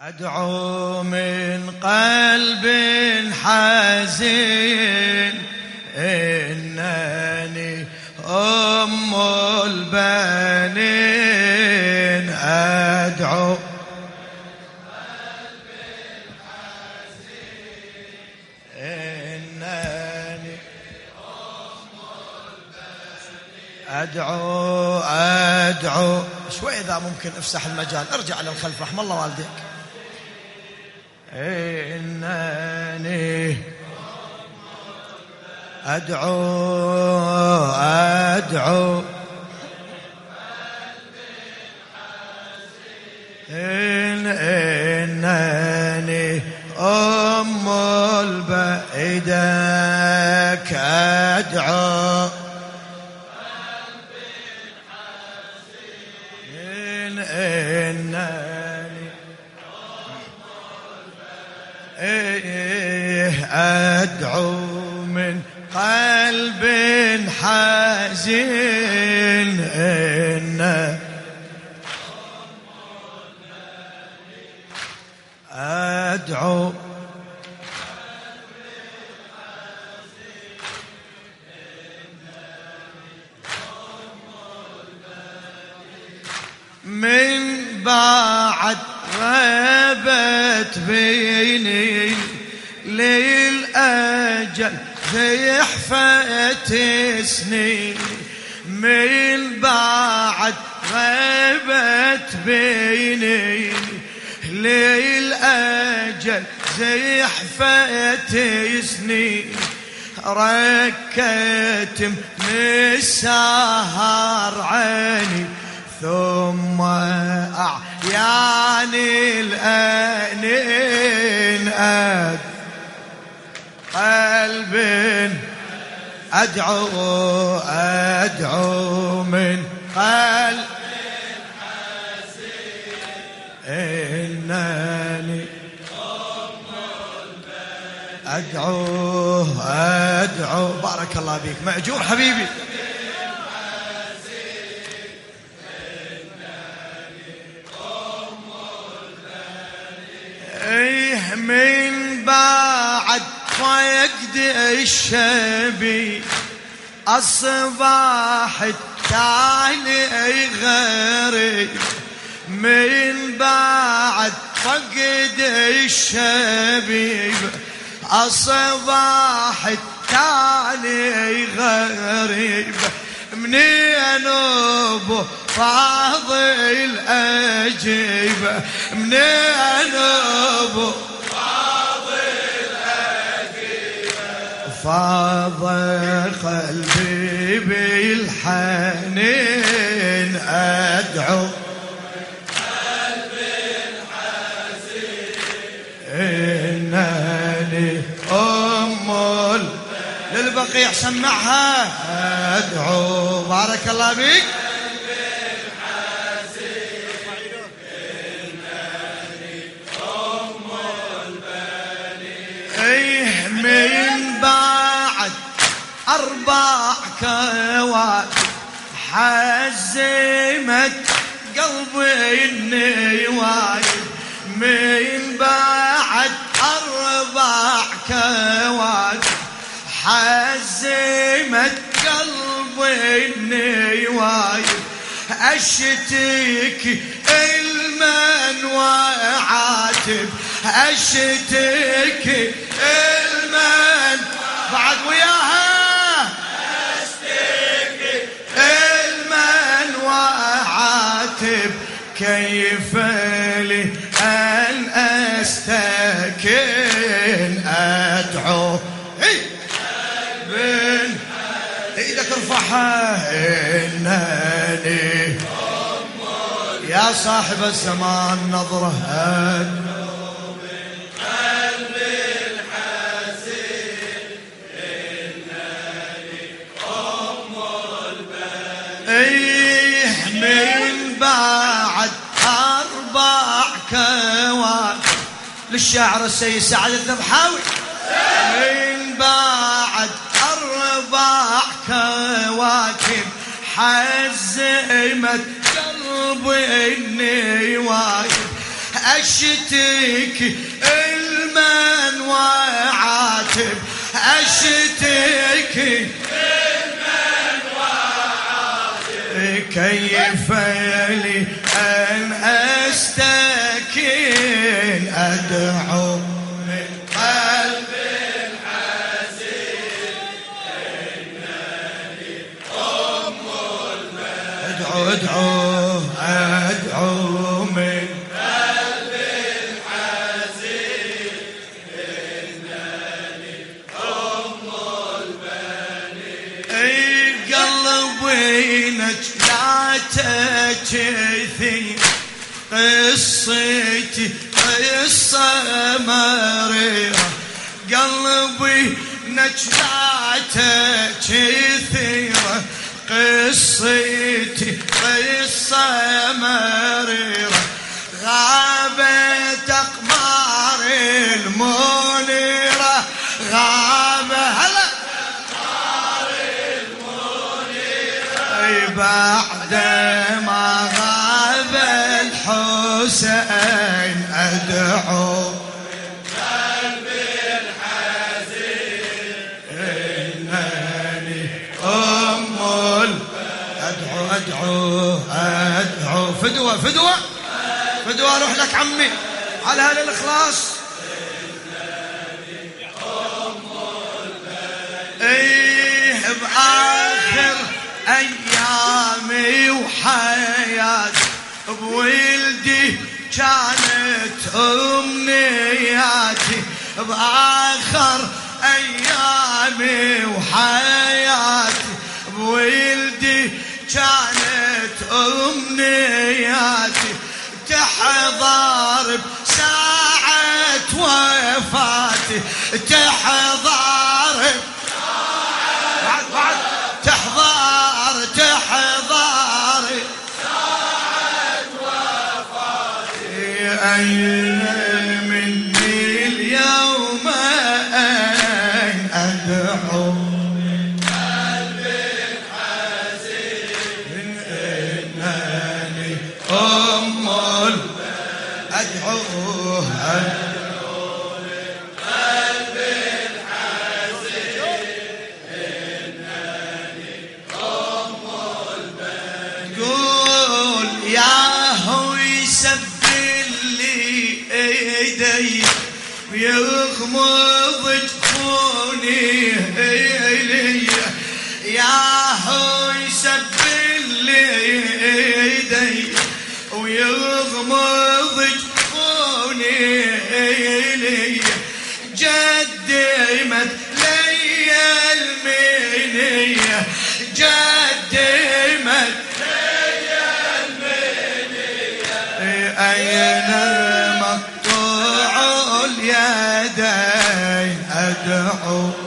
أدعو من قلب حزين إنني أم البنين. أدعو إنني أدعو أدعو. شوي إذا ممكن افسح المجال. ارجع للخلف رحم الله والديك. إنني أدعو أدعو. إن إنني أم البعيدك أدعو. إن إنني أدعو من قلب حزين إن أدعو من بعد غابت بيني للأجل في حفت سنين من بعد غابت بيني للأجل زحفت سنين ركت من السهر عيني. ثم أعياني الأنين أد قلب أدعو أدعو من قلب إنني أدعو أدعو. بارك الله بك مأجور حبيبي. إيه من الشبي أصبحت تالي غريب من بعد فقد الشبيب أصبحت تالي غريب منين أبو فاضل أجيب منين أبو فاض قلبي بالحنين أدعو إنني أم للبقيع سمعها أدعو. بارك الله بك كواكب حزمت قلبي النوايب من بعد أربع كواكب حزمت قلبي النوايب أشتكي المن وعاتب أشتكي المن. بعد وياها كيف لي أن أستكن أدعو؟ إيدك ارفعها انني يا صاحب الزمان نظرة للشاعر السيد سعد الذبحاوي. من بعد أربع كواكب حزمت قلبي إني واقف أشتكي إلمن وعاتب. وعاتب. كيف لي أن أستكين أدعو من قلب الحزين إنني أم أدعو أدعو أدعو. من قصتي قصة مريرة قلبي نجلاته كثيرة قصتي قصة مريرة غابت أقمار المنيرة غابة هلا أقمار المنيرة فدوة؟ فدوة أروح لك عمي. على هذا الإخلاص. إيه بآخر أيامي وحياتي بولدي كانت أمنياتي. بآخر أيامي وحياتي بولدي كانت أمنياتي تحضر بساعة وفاتي تحضر تحضر تحضر ساعة وفاتي. ويغمض جفوني إلي. يا لي ايدي ويغمض أدعو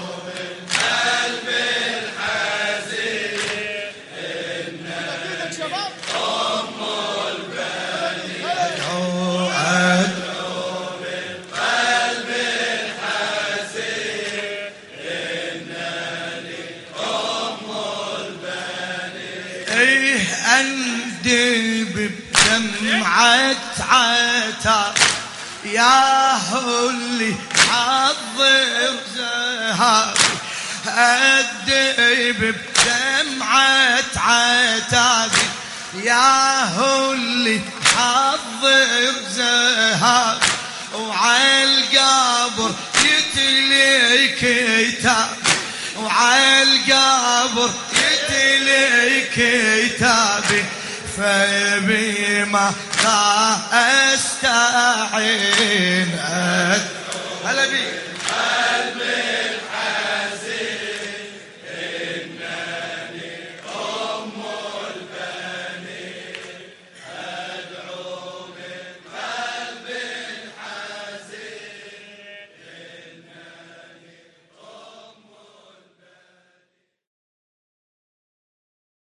يا اللي حضر ذهبي أدب بدمعة عتابي يا اللي حضر ذهبي وعالقبر يتلي كتاب وعالقبر يتلي كتابي فبما لا استعين هلا بيك.